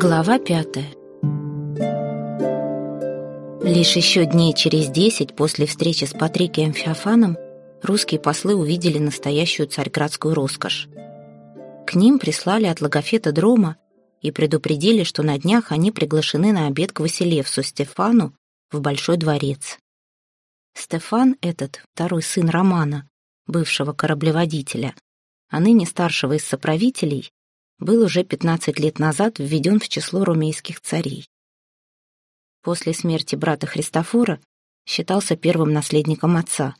Глава пятая Лишь еще дней через десять после встречи с Патрикием Феофаном русские послы увидели настоящую царьградскую роскошь. К ним прислали от логофета Дрома и предупредили, что на днях они приглашены на обед к Василевсу Стефану в Большой дворец. Стефан этот, второй сын Романа, бывшего кораблеводителя, а ныне старшего из соправителей, был уже 15 лет назад введен в число румейских царей. После смерти брата Христофора считался первым наследником отца,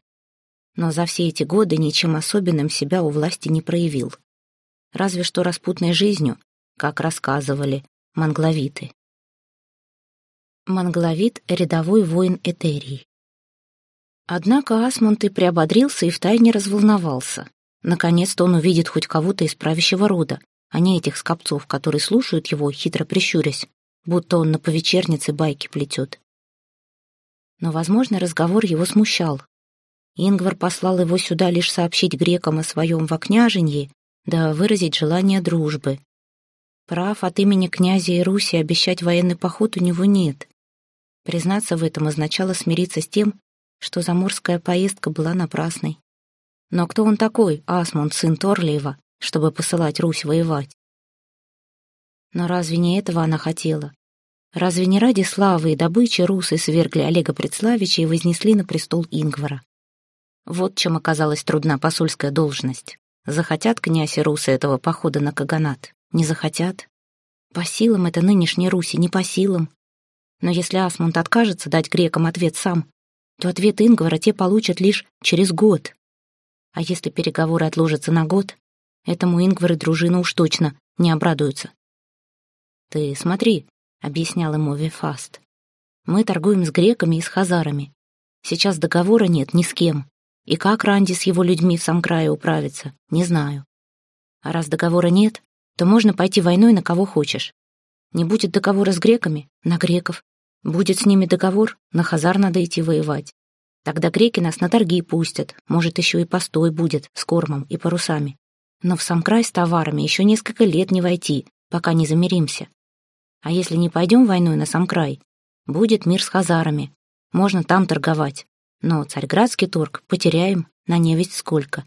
но за все эти годы ничем особенным себя у власти не проявил. Разве что распутной жизнью, как рассказывали мангловиты. Мангловит — рядовой воин Этерии. Однако Асмунд и приободрился и втайне разволновался. Наконец-то он увидит хоть кого-то из правящего рода, а не этих скопцов, которые слушают его, хитро прищурясь, будто он на повечернице байки плетет. Но, возможно, разговор его смущал. Ингвар послал его сюда лишь сообщить грекам о своем вокняженье, да выразить желание дружбы. Прав от имени князя и Руси обещать военный поход у него нет. Признаться в этом означало смириться с тем, что заморская поездка была напрасной. Но кто он такой, Асмунд, сын Торлиева, чтобы посылать Русь воевать. Но разве не этого она хотела? Разве не ради славы и добычи русы свергли Олега Предславича и вознесли на престол Ингвара? Вот чем оказалась трудна посольская должность. Захотят князь и русы этого похода на Каганат? Не захотят? По силам это нынешней Руси, не по силам. Но если Асмунд откажется дать грекам ответ сам, то ответ Ингвара те получат лишь через год. А если переговоры отложатся на год, Этому Ингвар и дружина уж точно не обрадуются. «Ты смотри», — объяснял ему Вефаст. «Мы торгуем с греками и с хазарами. Сейчас договора нет ни с кем. И как Ранди с его людьми в сам управится, не знаю. А раз договора нет, то можно пойти войной на кого хочешь. Не будет договора с греками — на греков. Будет с ними договор, на хазар надо идти воевать. Тогда греки нас на торги пустят, может, еще и постой будет с кормом и парусами. Но в сам край с товарами еще несколько лет не войти, пока не замиримся. А если не пойдем войной на сам край, будет мир с хазарами. Можно там торговать. Но царьградский торг потеряем на невесть сколько.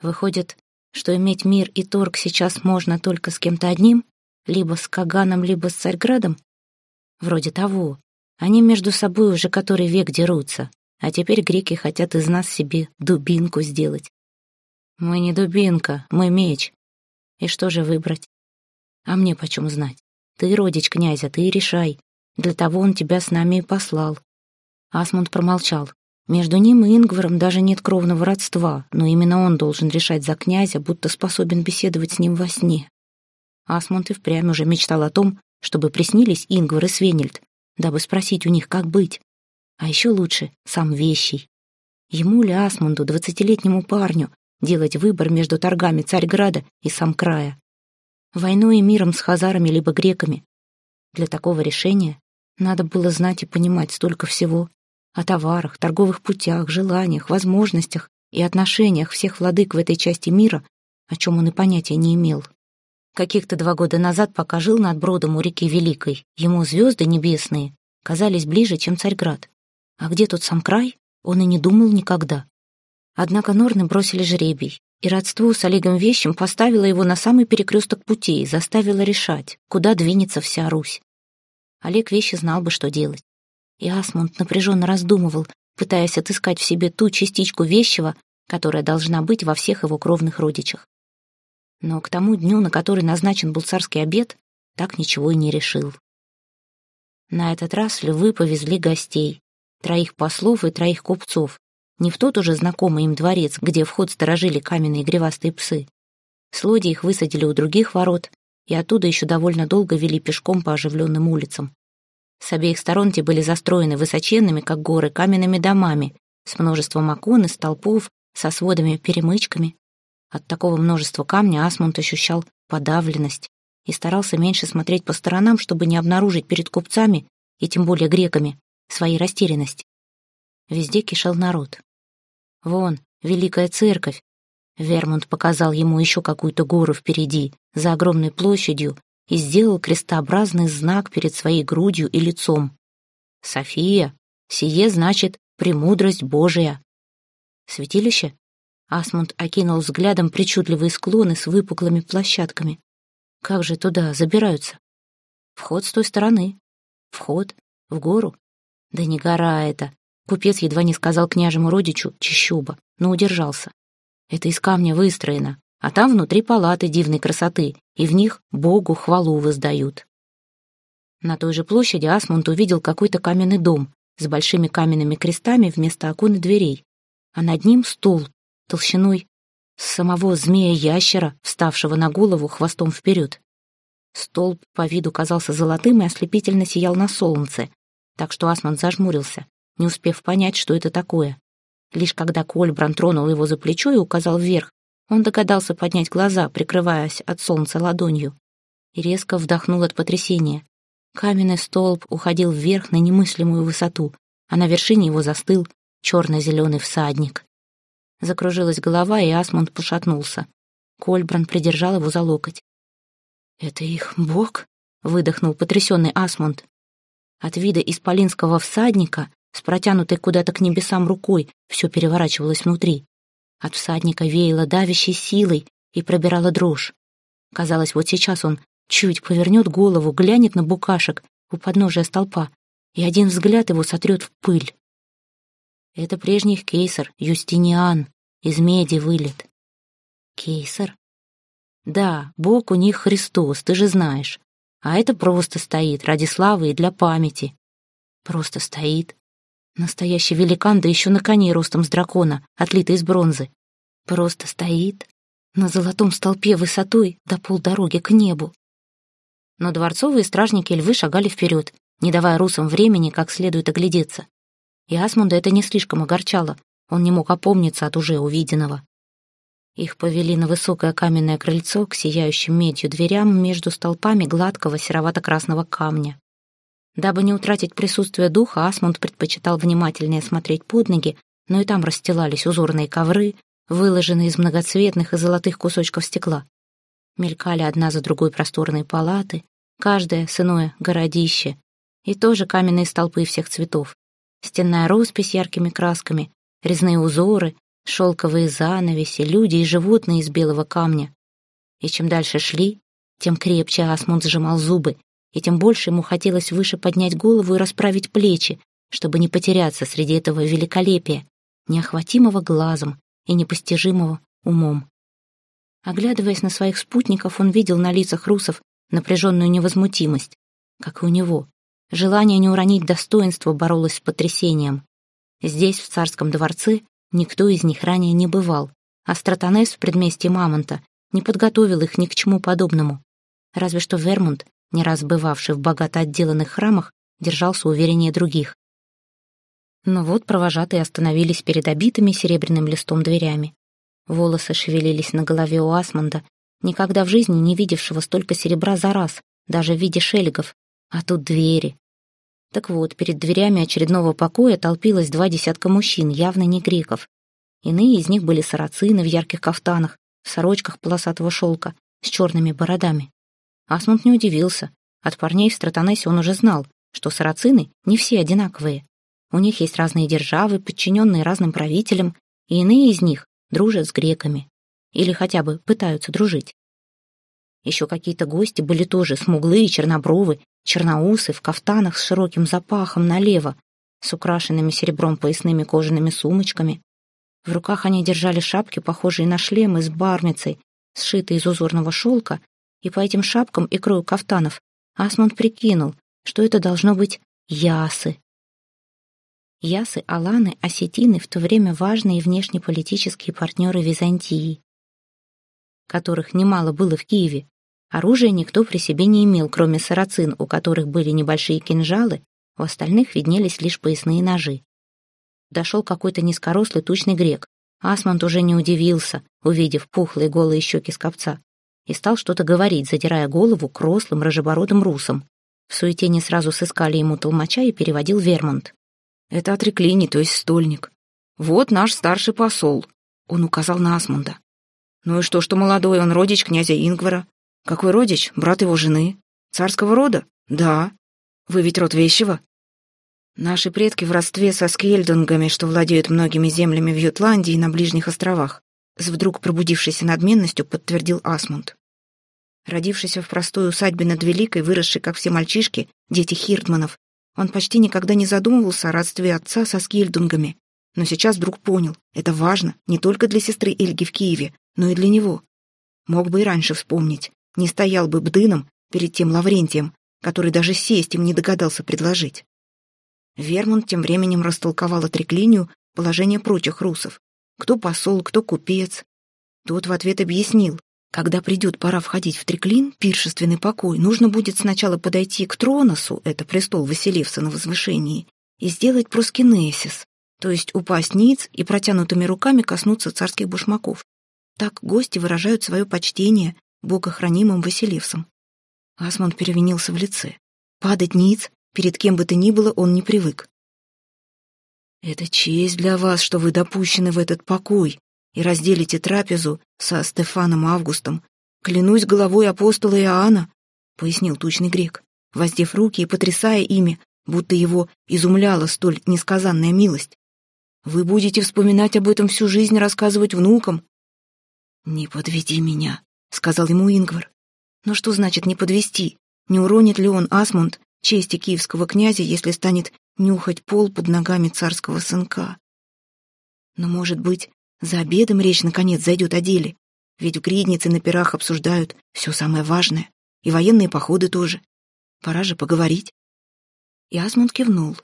Выходит, что иметь мир и торг сейчас можно только с кем-то одним, либо с Каганом, либо с Царьградом? Вроде того. Они между собой уже который век дерутся, а теперь греки хотят из нас себе дубинку сделать. Мы не дубинка, мы меч. И что же выбрать? А мне почем знать? Ты родич князя, ты решай. Для того он тебя с нами и послал. Асмунд промолчал. Между ним и Ингваром даже нет кровного родства, но именно он должен решать за князя, будто способен беседовать с ним во сне. Асмунд и впрямь уже мечтал о том, чтобы приснились Ингвар и Свенельд, дабы спросить у них, как быть. А еще лучше сам Вещий. Ему ли Асмунду, двадцатилетнему парню, делать выбор между торгами Царьграда и сам края. Войной и миром с хазарами либо греками. Для такого решения надо было знать и понимать столько всего о товарах, торговых путях, желаниях, возможностях и отношениях всех владык в этой части мира, о чем он и понятия не имел. Каких-то два года назад, пока жил над бродом у реки Великой, ему звезды небесные казались ближе, чем Царьград. А где тут сам край, он и не думал никогда. Однако Норны бросили жребий, и родство с Олегом Вещим поставило его на самый перекресток путей, заставило решать, куда двинется вся Русь. Олег Вещи знал бы, что делать. И Асмунд напряженно раздумывал, пытаясь отыскать в себе ту частичку вещего, которая должна быть во всех его кровных родичах. Но к тому дню, на который назначен был царский обед, так ничего и не решил. На этот раз львы повезли гостей, троих послов и троих купцов, не в тот уже знакомый им дворец, где вход сторожили каменные гривастые псы. Слоди их высадили у других ворот, и оттуда еще довольно долго вели пешком по оживленным улицам. С обеих сторон те были застроены высоченными, как горы, каменными домами, с множеством окон и столпов, со сводами-перемычками. От такого множества камня Асмунд ощущал подавленность и старался меньше смотреть по сторонам, чтобы не обнаружить перед купцами, и тем более греками, своей растерянности. Везде кишел народ. Вон, Великая Церковь. Вермунд показал ему еще какую-то гору впереди, за огромной площадью, и сделал крестообразный знак перед своей грудью и лицом. «София, сие значит премудрость Божия». «Святилище?» Асмунд окинул взглядом причудливые склоны с выпуклыми площадками. «Как же туда забираются?» «Вход с той стороны». «Вход? В гору?» «Да не гора это!» Купец едва не сказал княжему родичу «чищуба», но удержался. «Это из камня выстроено, а там внутри палаты дивной красоты, и в них Богу хвалу воздают. На той же площади Асмунд увидел какой-то каменный дом с большими каменными крестами вместо окон и дверей, а над ним стул толщиной с самого змея-ящера, вставшего на голову хвостом вперед. Столб по виду казался золотым и ослепительно сиял на солнце, так что Асмунд зажмурился, не успев понять, что это такое. Лишь когда Кольбран тронул его за плечо и указал вверх, он догадался поднять глаза, прикрываясь от солнца ладонью, и резко вдохнул от потрясения. Каменный столб уходил вверх на немыслимую высоту, а на вершине его застыл черно-зеленый всадник. Закружилась голова, и Асмунд пошатнулся. Кольбран придержал его за локоть. «Это их бог?» — выдохнул потрясенный Асмунд. От вида исполинского всадника, с протянутой куда-то к небесам рукой, все переворачивалось внутри. От всадника веяло давящей силой и пробирала дрожь. Казалось, вот сейчас он чуть повернет голову, глянет на букашек у подножия столпа, и один взгляд его сотрет в пыль. Это прежний их кейсар, Юстиниан, из меди вылет. Кейсар? Да, бог у них Христос, ты же знаешь. А это просто стоит, ради славы и для памяти. Просто стоит. Настоящий великан, да еще на коне ростом с дракона, отлитый из бронзы. Просто стоит на золотом столпе высотой до полдороги к небу. Но дворцовые стражники львы шагали вперед, не давая русам времени как следует оглядеться. И Асмунда это не слишком огорчало, он не мог опомниться от уже увиденного. Их повели на высокое каменное крыльцо к сияющим медью дверям между столпами гладкого серовато-красного камня. Дабы не утратить присутствие духа, Асмунд предпочитал внимательнее смотреть под ноги, но и там расстилались узорные ковры, выложенные из многоцветных и золотых кусочков стекла. Мелькали одна за другой просторные палаты, каждая с иное городище, и тоже каменные столпы всех цветов. Стенная роспись яркими красками, резные узоры, шелковые занавеси, люди и животные из белого камня. И чем дальше шли, тем крепче Асмунд сжимал зубы, и тем больше ему хотелось выше поднять голову и расправить плечи, чтобы не потеряться среди этого великолепия, неохватимого глазом и непостижимого умом. Оглядываясь на своих спутников, он видел на лицах русов напряженную невозмутимость, как и у него. Желание не уронить достоинство боролось с потрясением. Здесь, в царском дворце, никто из них ранее не бывал, а Стратонес в предместье Мамонта не подготовил их ни к чему подобному. Разве что Вермунд не раз бывавший в богато отделанных храмах, держался увереннее других. Но вот провожатые остановились перед обитыми серебряным листом дверями. Волосы шевелились на голове у Асмонда, никогда в жизни не видевшего столько серебра за раз, даже в виде шелегов, а тут двери. Так вот, перед дверями очередного покоя толпилось два десятка мужчин, явно не греков. Иные из них были сарацины в ярких кафтанах, в сорочках полосатого шелка, с черными бородами. Асмунд не удивился. От парней в Стратонессе он уже знал, что сарацины не все одинаковые. У них есть разные державы, подчиненные разным правителям, и иные из них дружат с греками. Или хотя бы пытаются дружить. Еще какие-то гости были тоже смуглые, чернобровы, черноусы, в кафтанах с широким запахом налево, с украшенными серебром поясными кожаными сумочками. В руках они держали шапки, похожие на шлемы с бармицей, сшитые из узорного шелка и по этим шапкам и крою кафтанов Асмунд прикинул, что это должно быть ясы. Ясы, аланы, осетины в то время важные внешнеполитические партнеры Византии, которых немало было в Киеве. Оружия никто при себе не имел, кроме сарацин, у которых были небольшие кинжалы, у остальных виднелись лишь поясные ножи. Дошел какой-то низкорослый тучный грек. Асмунд уже не удивился, увидев пухлые голые щеки скопца и стал что-то говорить, задирая голову к рослым рыжебородым русам. В суете не сразу сыскали ему толмача и переводил Вермонт. «Это отреклини, то есть стольник. Вот наш старший посол», — он указал на Асмунда. «Ну и что, что молодой, он родич князя Ингвара. Какой родич? Брат его жены. Царского рода? Да. Вы ведь род вещего? Наши предки в родстве со скельдунгами, что владеют многими землями в Ютландии и на ближних островах. С вдруг пробудившейся надменностью подтвердил Асмунд. Родившийся в простой усадьбе над Великой, выросший, как все мальчишки, дети Хиртманов, он почти никогда не задумывался о родстве отца со скельдунгами. Но сейчас вдруг понял, это важно не только для сестры Эльги в Киеве, но и для него. Мог бы и раньше вспомнить, не стоял бы бдыном перед тем Лаврентием, который даже сесть им не догадался предложить. Вермунд тем временем растолковал отреклинию положение прочих русов. Кто посол, кто купец. Тот в ответ объяснил, когда придет пора входить в треклин, пиршественный покой, нужно будет сначала подойти к Троносу, это престол Василевса на возвышении, и сделать проскинесис, то есть упасть ниц и протянутыми руками коснуться царских башмаков. Так гости выражают свое почтение богохранимым Василевсом. Асмунд перевинился в лице. Падать ниц Перед кем бы то ни было он не привык. «Это честь для вас, что вы допущены в этот покой и разделите трапезу со Стефаном Августом. Клянусь головой апостола Иоанна», — пояснил тучный грек, воздев руки и потрясая ими, будто его изумляла столь несказанная милость. «Вы будете вспоминать об этом всю жизнь, рассказывать внукам». «Не подведи меня», — сказал ему Ингвар. «Но что значит не подвести? Не уронит ли он Асмунд чести киевского князя, если станет нюхать пол под ногами царского сынка. Но, может быть, за обедом речь наконец зайдет о деле, ведь в гриднице на пирах обсуждают все самое важное, и военные походы тоже. Пора же поговорить. И Асмунд кивнул.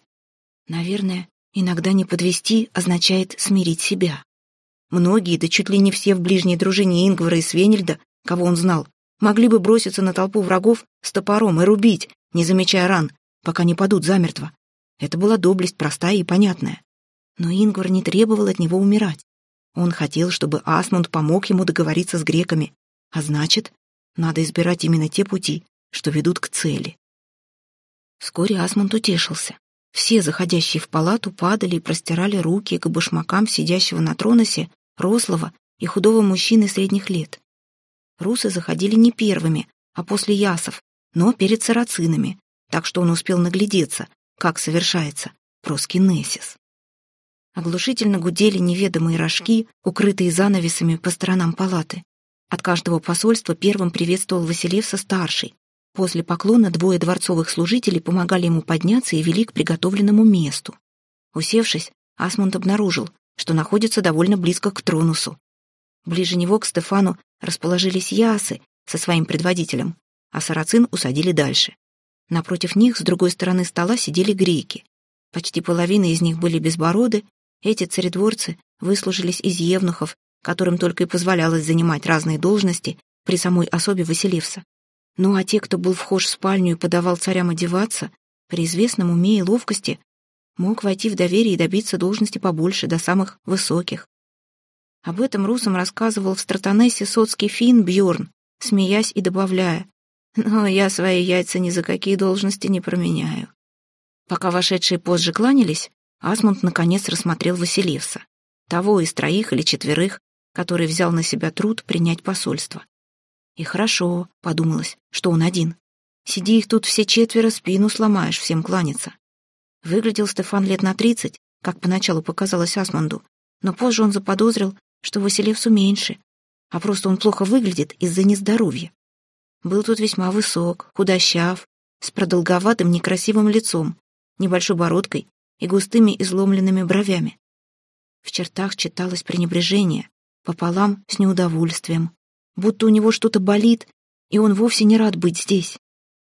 Наверное, иногда не подвести означает смирить себя. Многие, да чуть ли не все в ближней дружине Ингвара и Свенельда, кого он знал, могли бы броситься на толпу врагов с топором и рубить, не замечая ран, пока не падут замертво. Это была доблесть простая и понятная. Но Ингвар не требовал от него умирать. Он хотел, чтобы Асмунд помог ему договориться с греками, а значит, надо избирать именно те пути, что ведут к цели. Вскоре Асмунд утешился. Все заходящие в палату падали и простирали руки к башмакам сидящего на троносе, рослого и худого мужчины средних лет. Русы заходили не первыми, а после ясов, но перед сарацинами, так что он успел наглядеться, как совершается проскинесис. Оглушительно гудели неведомые рожки, укрытые занавесами по сторонам палаты. От каждого посольства первым приветствовал Василевса-старший. После поклона двое дворцовых служителей помогали ему подняться и вели к приготовленному месту. Усевшись, Асмунд обнаружил, что находится довольно близко к Тронусу. Ближе него к Стефану расположились ясы со своим предводителем, а сарацин усадили дальше. Напротив них, с другой стороны стола, сидели греки. Почти половина из них были безбороды, эти царедворцы выслужились из евнухов, которым только и позволялось занимать разные должности при самой особе Василевса. Ну а те, кто был вхож в спальню и подавал царям одеваться, при известном уме и ловкости, мог войти в доверие и добиться должности побольше, до самых высоких. Об этом русам рассказывал в Стратонессе соцкий фин Бьорн, смеясь и добавляя, но я свои яйца ни за какие должности не променяю. Пока вошедшие позже кланялись, Асмунд наконец рассмотрел Василевса, того из троих или четверых, который взял на себя труд принять посольство. И хорошо, подумалось, что он один. Сиди их тут все четверо, спину сломаешь, всем кланяться. Выглядел Стефан лет на тридцать, как поначалу показалось Асмунду, но позже он заподозрил, что Василевсу меньше, а просто он плохо выглядит из-за нездоровья. Был тут весьма высок, худощав, с продолговатым некрасивым лицом, небольшой бородкой и густыми изломленными бровями. В чертах читалось пренебрежение, пополам с неудовольствием, будто у него что-то болит, и он вовсе не рад быть здесь.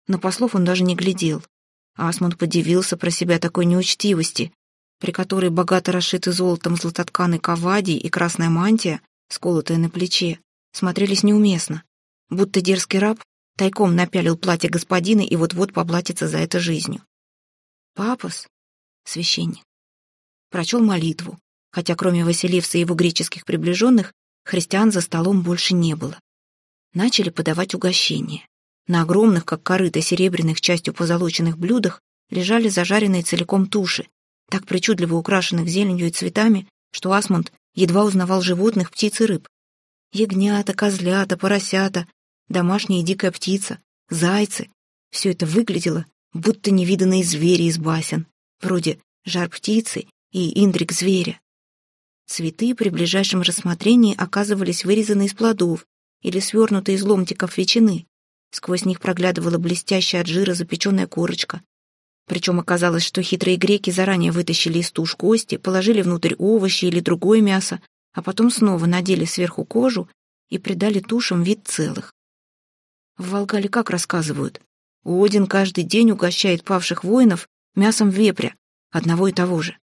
На послов он даже не глядел. Асмунд подивился про себя такой неучтивости, при которой богато расшиты золотом златотканый кавадий и красная мантия, сколотая на плече, смотрелись неуместно будто дерзкий раб тайком напялил платье господина и вот-вот поплатится за это жизнью. Папас, священник, прочел молитву, хотя кроме Василевса и его греческих приближенных христиан за столом больше не было. Начали подавать угощения. На огромных, как корыто, серебряных частью позолоченных блюдах лежали зажаренные целиком туши, так причудливо украшенных зеленью и цветами, что Асмунд едва узнавал животных, птиц и рыб. Ягнята, козлята, поросята, домашняя дикая птица, зайцы. Все это выглядело, будто невиданные звери из басен, вроде жар-птицы и индрик-зверя. Цветы при ближайшем рассмотрении оказывались вырезаны из плодов или свернуты из ломтиков ветчины. Сквозь них проглядывала блестящая от жира запеченная корочка. Причем оказалось, что хитрые греки заранее вытащили из туш кости, положили внутрь овощи или другое мясо, а потом снова надели сверху кожу и придали тушам вид целых. В Волгале как рассказывают? Один каждый день угощает павших воинов мясом вепря, одного и того же.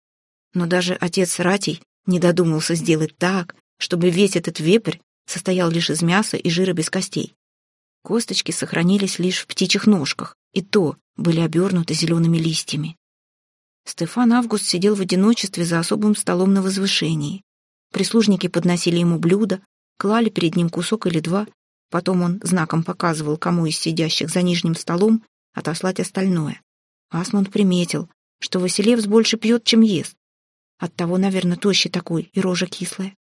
Но даже отец Ратий не додумался сделать так, чтобы весь этот вепрь состоял лишь из мяса и жира без костей. Косточки сохранились лишь в птичьих ножках, и то были обернуты зелеными листьями. Стефан Август сидел в одиночестве за особым столом на возвышении. Прислужники подносили ему блюда, клали перед ним кусок или два, потом он знаком показывал, кому из сидящих за нижним столом отослать остальное. Асмунд приметил, что Василевс больше пьет, чем ест. Оттого, наверное, тощий такой и рожа кислая.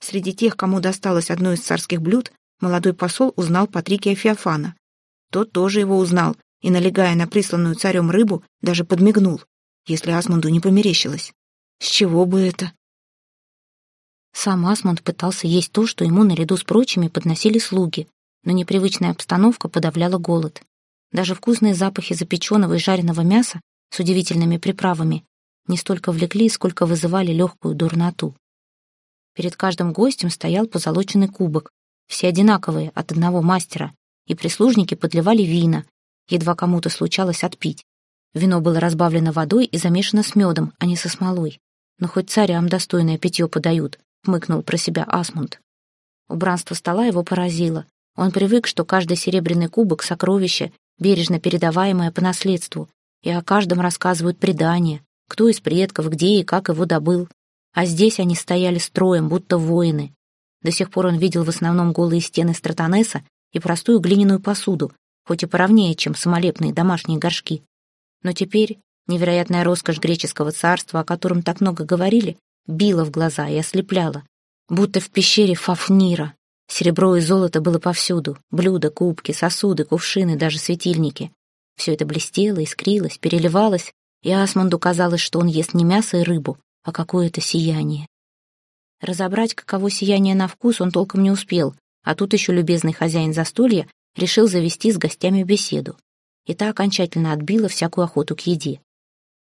Среди тех, кому досталось одно из царских блюд, молодой посол узнал Патрикия Феофана. Тот тоже его узнал и, налегая на присланную царем рыбу, даже подмигнул, если Асмунду не померещилось. С чего бы это? Сам Асмунд пытался есть то, что ему наряду с прочими подносили слуги, но непривычная обстановка подавляла голод. Даже вкусные запахи запеченного и жареного мяса с удивительными приправами не столько влекли, сколько вызывали легкую дурноту. Перед каждым гостем стоял позолоченный кубок, все одинаковые, от одного мастера, и прислужники подливали вина, едва кому-то случалось отпить. Вино было разбавлено водой и замешано с медом, а не со смолой. Но хоть царям достойное питье подают, хмыкнул про себя Асмунд. Убранство стола его поразило. Он привык, что каждый серебряный кубок — сокровище, бережно передаваемое по наследству, и о каждом рассказывают предания, кто из предков, где и как его добыл. А здесь они стояли строем, будто воины. До сих пор он видел в основном голые стены стратонеса и простую глиняную посуду, хоть и поровнее, чем самолепные домашние горшки. Но теперь невероятная роскошь греческого царства, о котором так много говорили, била в глаза и ослепляла, будто в пещере Фафнира. Серебро и золото было повсюду, блюда, кубки, сосуды, кувшины, даже светильники. Все это блестело, искрилось, переливалось, и Асмунду казалось, что он ест не мясо и рыбу, а какое-то сияние. Разобрать, каково сияние на вкус, он толком не успел, а тут еще любезный хозяин застолья решил завести с гостями беседу. И та окончательно отбила всякую охоту к еде.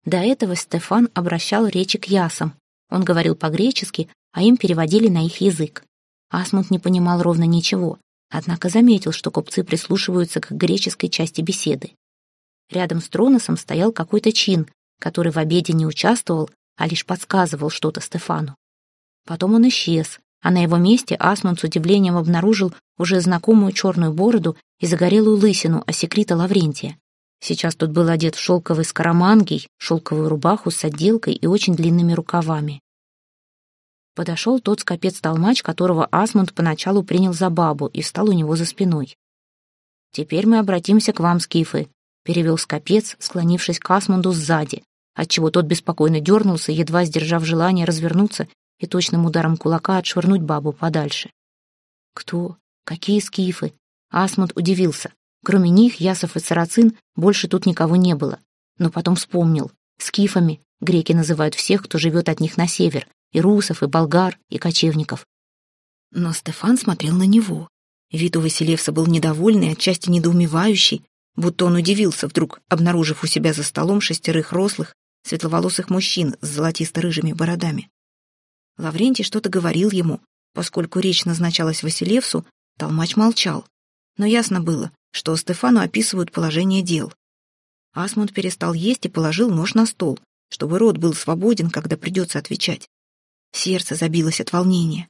До этого Стефан обращал речи к ясам, он говорил по-гречески, а им переводили на их язык. Асмунд не понимал ровно ничего, однако заметил, что купцы прислушиваются к греческой части беседы. Рядом с Троносом стоял какой-то чин, который в обеде не участвовал, а лишь подсказывал что-то Стефану. Потом он исчез, а на его месте Асмунд с удивлением обнаружил уже знакомую черную бороду и загорелую лысину Осекрита Лаврентия. Сейчас тот был одет в шелковый скоромангий, шелковую рубаху с отделкой и очень длинными рукавами. Подошел тот скопец-толмач, которого Асмунд поначалу принял за бабу и встал у него за спиной. «Теперь мы обратимся к вам, скифы», — перевел скопец, склонившись к Асмунду сзади, отчего тот беспокойно дернулся, едва сдержав желание развернуться и точным ударом кулака отшвырнуть бабу подальше. «Кто? Какие скифы?» Асмунд удивился. Кроме них, ясов и сарацин, больше тут никого не было. Но потом вспомнил. Скифами греки называют всех, кто живет от них на север, и русов, и болгар, и кочевников. Но Стефан смотрел на него. Вид у Василевса был недовольный, отчасти недоумевающий, будто он удивился вдруг, обнаружив у себя за столом шестерых рослых, светловолосых мужчин с золотисто-рыжими бородами. Лаврентий что-то говорил ему, поскольку речь назначалась Василевсу, толмач молчал. Но ясно было, что Стефану описывают положение дел. Асмунд перестал есть и положил нож на стол, чтобы рот был свободен, когда придется отвечать. Сердце забилось от волнения.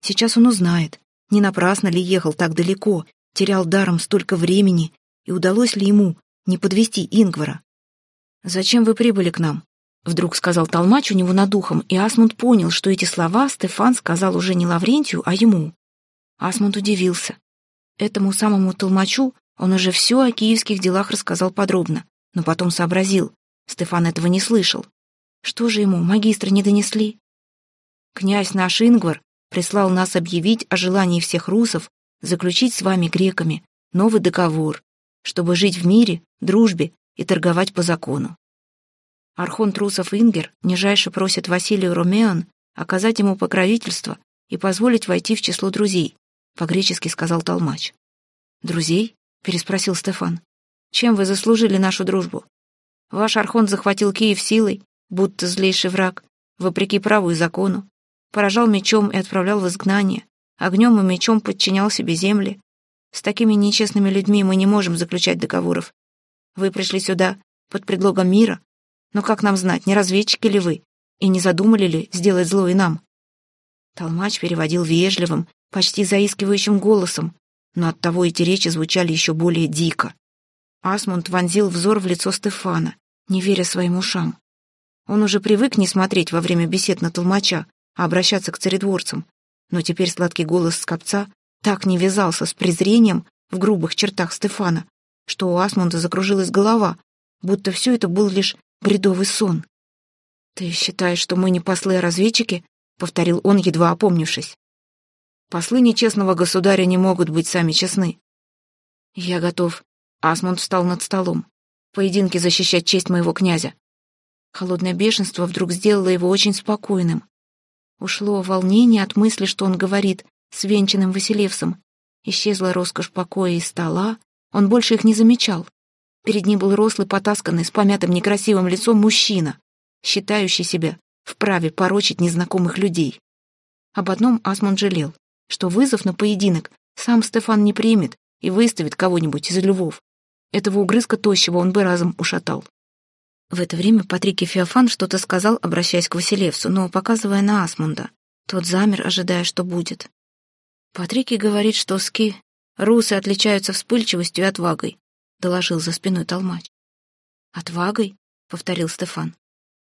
Сейчас он узнает, не напрасно ли ехал так далеко, терял даром столько времени, и удалось ли ему не подвести Ингвара. «Зачем вы прибыли к нам?» Вдруг сказал Толмач у него над ухом, и Асмунд понял, что эти слова Стефан сказал уже не Лаврентию, а ему. Асмунд удивился. Этому самому Толмачу он уже все о киевских делах рассказал подробно, но потом сообразил. Стефан этого не слышал. Что же ему, магистры не донесли? Князь наш Ингвар прислал нас объявить о желании всех русов заключить с вами, греками, новый договор, чтобы жить в мире, дружбе и торговать по закону. Архон Трусов Ингер нижайше просит Василию Ромеон оказать ему покровительство и позволить войти в число друзей, по-гречески сказал Толмач. «Друзей?» — переспросил Стефан. «Чем вы заслужили нашу дружбу? Ваш Архон захватил Киев силой, будто злейший враг, вопреки праву и закону, поражал мечом и отправлял в изгнание, огнем и мечом подчинял себе земли. С такими нечестными людьми мы не можем заключать договоров. Вы пришли сюда под предлогом мира, но как нам знать, не разведчики ли вы, и не задумали ли сделать зло и нам?» Толмач переводил вежливым, почти заискивающим голосом, но оттого эти речи звучали еще более дико. Асмунд вонзил взор в лицо Стефана, не веря своим ушам. Он уже привык не смотреть во время бесед на толмача, а обращаться к царедворцам, но теперь сладкий голос скопца так не вязался с презрением в грубых чертах Стефана, что у Асмунда закружилась голова, будто все это был лишь бредовый сон. «Ты считаешь, что мы не послы, разведчики?» — повторил он, едва опомнившись. «Послы нечестного государя не могут быть сами честны». «Я готов». Асмунд встал над столом. «Поединки защищать честь моего князя». Холодное бешенство вдруг сделало его очень спокойным. Ушло волнение от мысли, что он говорит с венчанным Василевсом. Исчезла роскошь покоя и стола, он больше их не замечал. Перед ним был рослый, потасканный, с помятым некрасивым лицом мужчина, считающий себя вправе порочить незнакомых людей. Об одном Асмунд жалел, что вызов на поединок сам Стефан не примет и выставит кого-нибудь из львов. Этого угрызка тощего он бы разом ушатал. В это время Патрик и Феофан что-то сказал, обращаясь к Василевсу, но показывая на Асмунда. Тот замер, ожидая, что будет. Патрики говорит, что ски русы отличаются вспыльчивостью и отвагой, доложил за спиной толмач. Отвагой? повторил Стефан.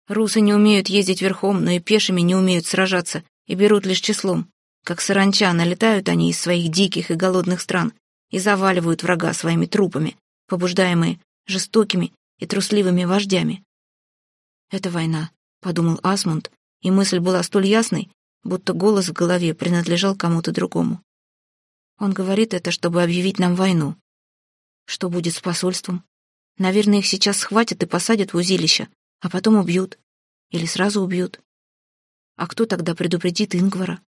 Русы не умеют ездить верхом, но и пешими не умеют сражаться и берут лишь числом. Как саранча налетают они из своих диких и голодных стран и заваливают врага своими трупами, побуждаемые жестокими и трусливыми вождями. «Это война», — подумал Асмунд, и мысль была столь ясной, будто голос в голове принадлежал кому-то другому. Он говорит это, чтобы объявить нам войну. Что будет с посольством? Наверное, их сейчас схватят и посадят в узилище, а потом убьют. Или сразу убьют. А кто тогда предупредит Ингвара?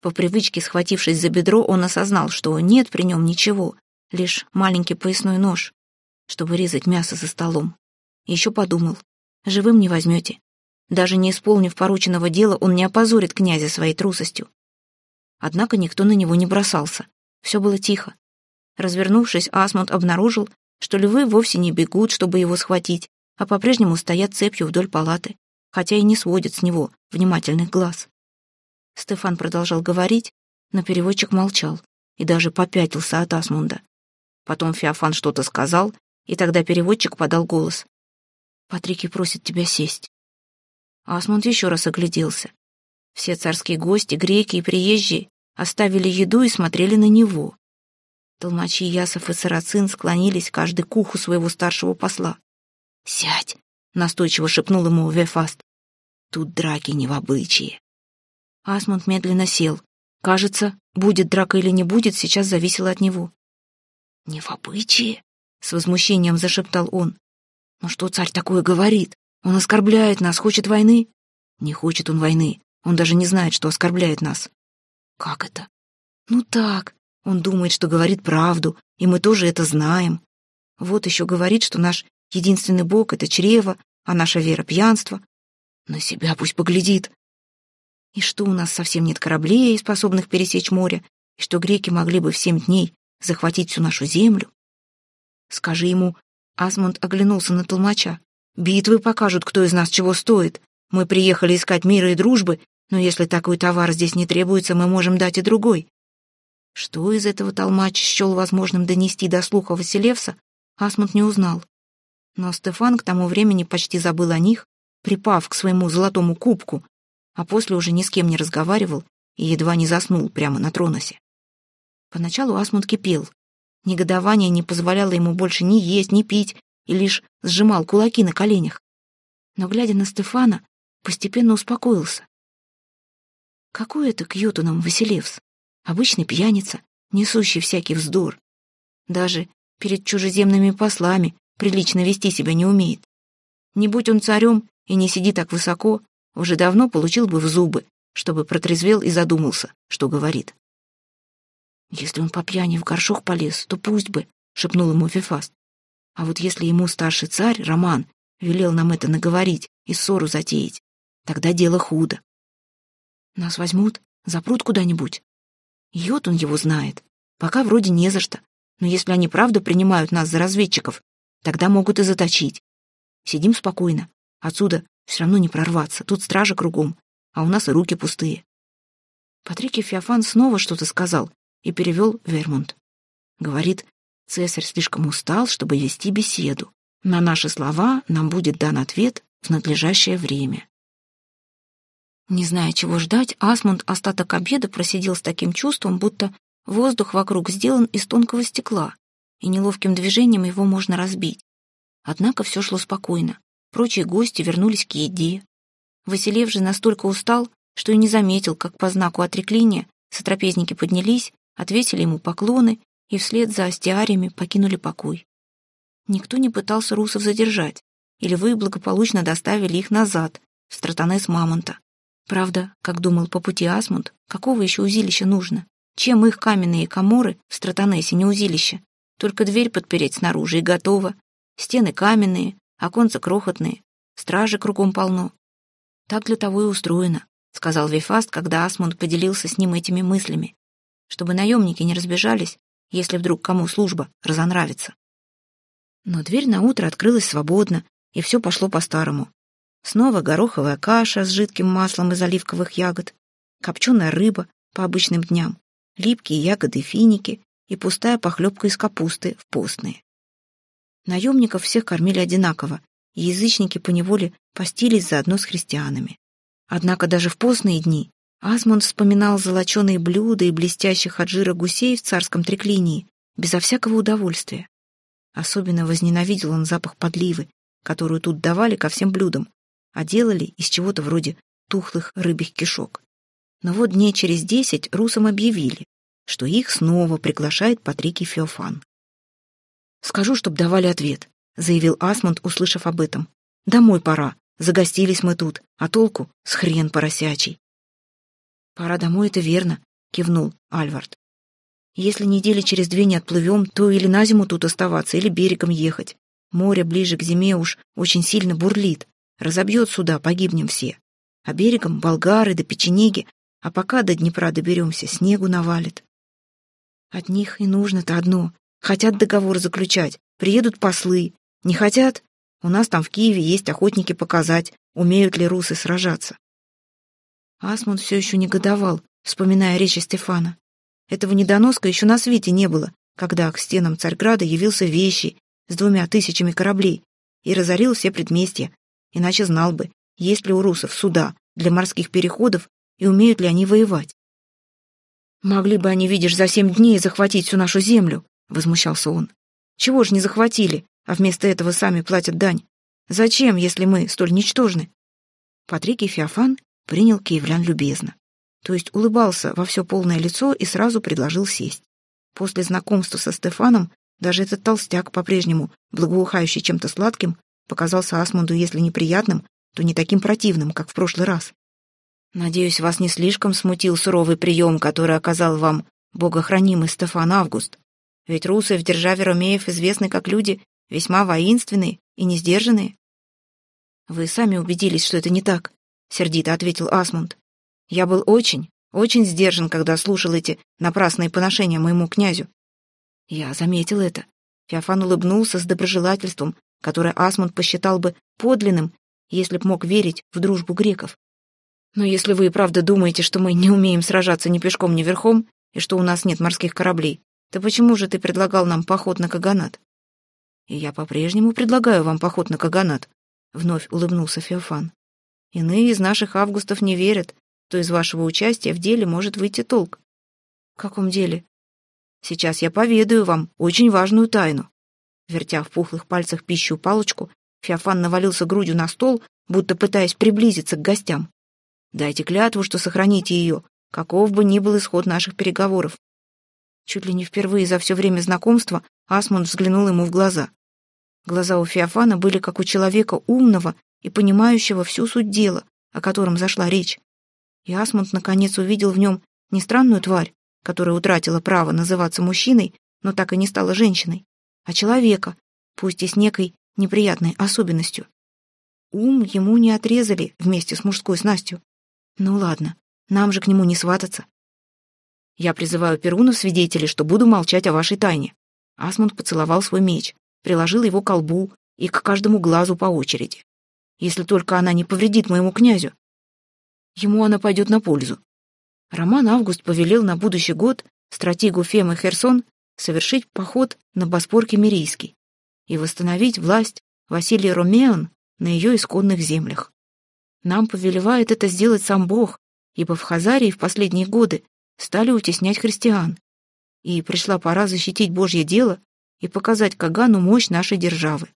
По привычке, схватившись за бедро, он осознал, что нет при нем ничего, лишь маленький поясной нож, чтобы резать мясо за столом. Еще подумал, живым не возьмете. Даже не исполнив порученного дела, он не опозорит князя своей трусостью. Однако никто на него не бросался. Все было тихо. Развернувшись, Асмунд обнаружил, что львы вовсе не бегут, чтобы его схватить, а по-прежнему стоят цепью вдоль палаты, хотя и не сводят с него внимательных глаз. Стефан продолжал говорить, но переводчик молчал и даже попятился от Асмунда. Потом Феофан что-то сказал, и тогда переводчик подал голос. «Патрики просит тебя сесть». Асмунд еще раз огляделся. Все царские гости, греки и приезжие оставили еду и смотрели на него. Толмачи Ясов и Сарацин склонились каждый к уху своего старшего посла. «Сядь!» — настойчиво шепнул ему Вефаст. «Тут драки не в обычае». Асмунд медленно сел. Кажется, будет драка или не будет, сейчас зависело от него. «Не в обычае?» — с возмущением зашептал он. «Ну что царь такое говорит? Он оскорбляет нас, хочет войны?» «Не хочет он войны. Он даже не знает, что оскорбляет нас». «Как это?» «Ну так. Он думает, что говорит правду, и мы тоже это знаем. Вот еще говорит, что наш Единственный бог — это чрево, а наша вера — пьянство. На себя пусть поглядит. И что у нас совсем нет кораблей, способных пересечь море, и что греки могли бы в семь дней захватить всю нашу землю? Скажи ему, Асмунд оглянулся на толмача. Битвы покажут, кто из нас чего стоит. Мы приехали искать мира и дружбы, но если такой товар здесь не требуется, мы можем дать и другой. Что из этого толмач счел возможным донести до слуха Василевса, Асмунд не узнал. Но Стефан к тому времени почти забыл о них, припав к своему золотому кубку, а после уже ни с кем не разговаривал и едва не заснул прямо на троносе. Поначалу Асмунд кипел. Негодование не позволяло ему больше ни есть, ни пить, и лишь сжимал кулаки на коленях. Но, глядя на Стефана, постепенно успокоился. Какой это к Ютунам Василевс? Обычный пьяница, несущий всякий вздор. Даже перед чужеземными послами прилично вести себя не умеет. Не будь он царем и не сиди так высоко, уже давно получил бы в зубы, чтобы протрезвел и задумался, что говорит. «Если он по пьяни в горшок полез, то пусть бы», — шепнул ему Фефаст. «А вот если ему старший царь, Роман, велел нам это наговорить и ссору затеять, тогда дело худо. Нас возьмут, запрут куда-нибудь. Йод он его знает. Пока вроде не за что. Но если они правда принимают нас за разведчиков, тогда могут и заточить. Сидим спокойно. Отсюда все равно не прорваться. Тут стража кругом, а у нас и руки пустые. Патрик и Феофан снова что-то сказал и перевел Вермунд. Говорит, цесарь слишком устал, чтобы вести беседу. На наши слова нам будет дан ответ в надлежащее время. Не зная, чего ждать, Асмунд остаток обеда просидел с таким чувством, будто воздух вокруг сделан из тонкого стекла, и неловким движением его можно разбить. Однако все шло спокойно. Прочие гости вернулись к еде. Василев же настолько устал, что и не заметил, как по знаку отрекления сотрапезники поднялись, ответили ему поклоны и вслед за остиариями покинули покой. Никто не пытался русов задержать, или вы благополучно доставили их назад, в стратонес Мамонта. Правда, как думал по пути Асмунд, какого еще узилища нужно? Чем их каменные коморы в стратонесе не узилище? Только дверь подпереть снаружи и готово. Стены каменные, оконца крохотные, стражи кругом полно. Так для того и устроено, сказал Вифаст, когда Асмунд поделился с ним этими мыслями, чтобы наемники не разбежались, если вдруг кому служба разонравится. Но дверь на утро открылась свободно, и все пошло по-старому. Снова гороховая каша с жидким маслом из оливковых ягод, копченая рыба по обычным дням, липкие ягоды финики и пустая похлебка из капусты в постные. Наемников всех кормили одинаково, и язычники поневоле постились заодно с христианами. Однако даже в постные дни Асмунд вспоминал золоченые блюда и блестящих от жира гусей в царском треклинии, безо всякого удовольствия. Особенно возненавидел он запах подливы, которую тут давали ко всем блюдам, а делали из чего-то вроде тухлых рыбьих кишок. Но вот дней через десять русам объявили, что их снова приглашает Патрикий Феофан. «Скажу, чтоб давали ответ», — заявил Асмунд, услышав об этом. «Домой пора. Загостились мы тут, а толку с хрен поросячий». «Пора домой, это верно», — кивнул Альвард. Если недели через две не отплывем, то или на зиму тут оставаться, или берегом ехать. Море ближе к зиме уж очень сильно бурлит. Разобьет сюда, погибнем все. А берегом болгары да печенеги, а пока до Днепра доберемся, снегу навалит. От них и нужно-то одно. Хотят договор заключать, приедут послы. Не хотят? У нас там в Киеве есть охотники показать, умеют ли русы сражаться. Асмунд все еще негодовал, вспоминая речи Стефана. Этого недоноска еще на свете не было, когда к стенам Царьграда явился вещи с двумя тысячами кораблей и разорил все предместья, иначе знал бы, есть ли у русов суда для морских переходов и умеют ли они воевать. «Могли бы они, видишь, за семь дней захватить всю нашу землю», — возмущался он. «Чего ж не захватили, а вместо этого сами платят дань? Зачем, если мы столь ничтожны?» Патрикий Феофан принял киевлян любезно то есть улыбался во все полное лицо и сразу предложил сесть. После знакомства со Стефаном даже этот толстяк, по-прежнему благоухающий чем-то сладким, показался Асмунду, если неприятным, то не таким противным, как в прошлый раз. «Надеюсь, вас не слишком смутил суровый прием, который оказал вам богохранимый Стефан Август. Ведь русы в державе Ромеев известны как люди весьма воинственные и несдержанные». «Вы сами убедились, что это не так», — сердито ответил Асмунд. Я был очень, очень сдержан, когда слушал эти напрасные поношения моему князю. Я заметил это. Феофан улыбнулся с доброжелательством, которое Асмунд посчитал бы подлинным, если б мог верить в дружбу греков. Но если вы и правда думаете, что мы не умеем сражаться ни пешком, ни верхом, и что у нас нет морских кораблей, то почему же ты предлагал нам поход на Каганат? И я по-прежнему предлагаю вам поход на Каганат, вновь улыбнулся Феофан. Иные из наших августов не верят, то из вашего участия в деле может выйти толк. В каком деле? Сейчас я поведаю вам очень важную тайну. Вертя в пухлых пальцах пищу палочку, Феофан навалился грудью на стол, будто пытаясь приблизиться к гостям. Дайте клятву, что сохраните ее, каков бы ни был исход наших переговоров. Чуть ли не впервые за все время знакомства Асмунд взглянул ему в глаза. Глаза у Феофана были как у человека умного и понимающего всю суть дела, о котором зашла речь. И Асмунд наконец увидел в нем не странную тварь, которая утратила право называться мужчиной, но так и не стала женщиной, а человека, пусть и с некой неприятной особенностью. Ум ему не отрезали вместе с мужской снастью. Ну ладно, нам же к нему не свататься. Я призываю Перуна в свидетели, что буду молчать о вашей тайне. Асмунд поцеловал свой меч, приложил его к колбу и к каждому глазу по очереди. Если только она не повредит моему князю. Ему она пойдет на пользу. Роман Август повелел на будущий год стратегу Фемы Херсон совершить поход на Боспор Кемерийский и восстановить власть Василия Ромеон на ее исконных землях. Нам повелевает это сделать сам Бог, ибо в Хазарии в последние годы стали утеснять христиан. И пришла пора защитить Божье дело и показать Кагану мощь нашей державы.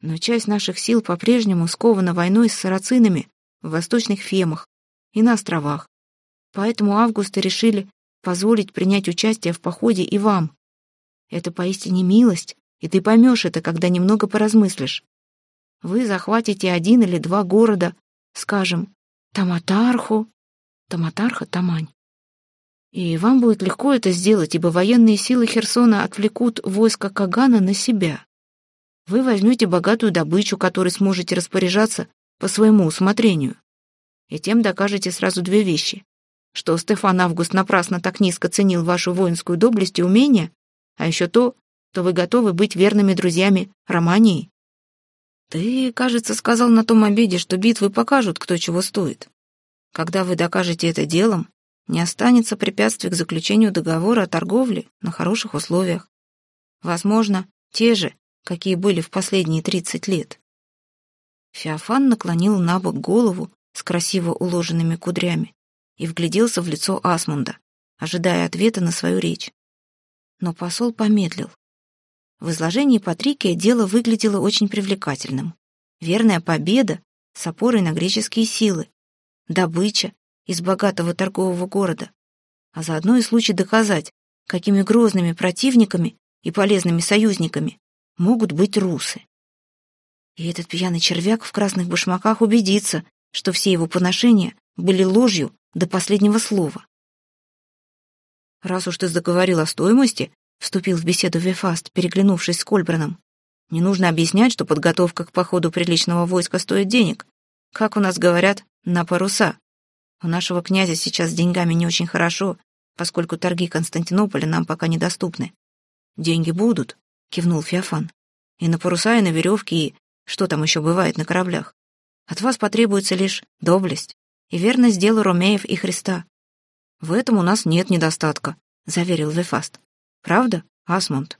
Но часть наших сил по-прежнему скована войной с сарацинами в восточных Фемах и на островах. Поэтому Августа решили позволить принять участие в походе и вам. Это поистине милость, и ты поймешь это, когда немного поразмыслишь. Вы захватите один или два города, скажем, Таматарху, Таматарха, Тамань. И вам будет легко это сделать, ибо военные силы Херсона отвлекут войско Кагана на себя. Вы возьмете богатую добычу, которой сможете распоряжаться по своему усмотрению. И тем докажете сразу две вещи. Что Стефан Август напрасно так низко ценил вашу воинскую доблесть и умения, а еще то, что вы готовы быть верными друзьями Романии. Ты, кажется, сказал на том обеде, что битвы покажут, кто чего стоит. Когда вы докажете это делом, не останется препятствий к заключению договора о торговле на хороших условиях. Возможно, те же, какие были в последние тридцать лет. Феофан наклонил на бок голову с красиво уложенными кудрями и вгляделся в лицо Асмунда, ожидая ответа на свою речь. Но посол помедлил. В изложении Патрикия дело выглядело очень привлекательным. Верная победа с опорой на греческие силы, добыча, из богатого торгового города, а заодно и случай доказать, какими грозными противниками и полезными союзниками могут быть русы. И этот пьяный червяк в красных башмаках убедится, что все его поношения были ложью до последнего слова. «Раз уж ты заговорил о стоимости», — вступил в беседу Вефаст, переглянувшись с Кольбраном, «не нужно объяснять, что подготовка к походу приличного войска стоит денег. Как у нас говорят, на паруса. У нашего князя сейчас с деньгами не очень хорошо, поскольку торги Константинополя нам пока недоступны. Деньги будут, кивнул Феофан. И на паруса, и на веревки, и что там еще бывает на кораблях. От вас потребуется лишь доблесть и верность делу Ромеев и Христа. В этом у нас нет недостатка, заверил Вефаст. Правда, Асмунд?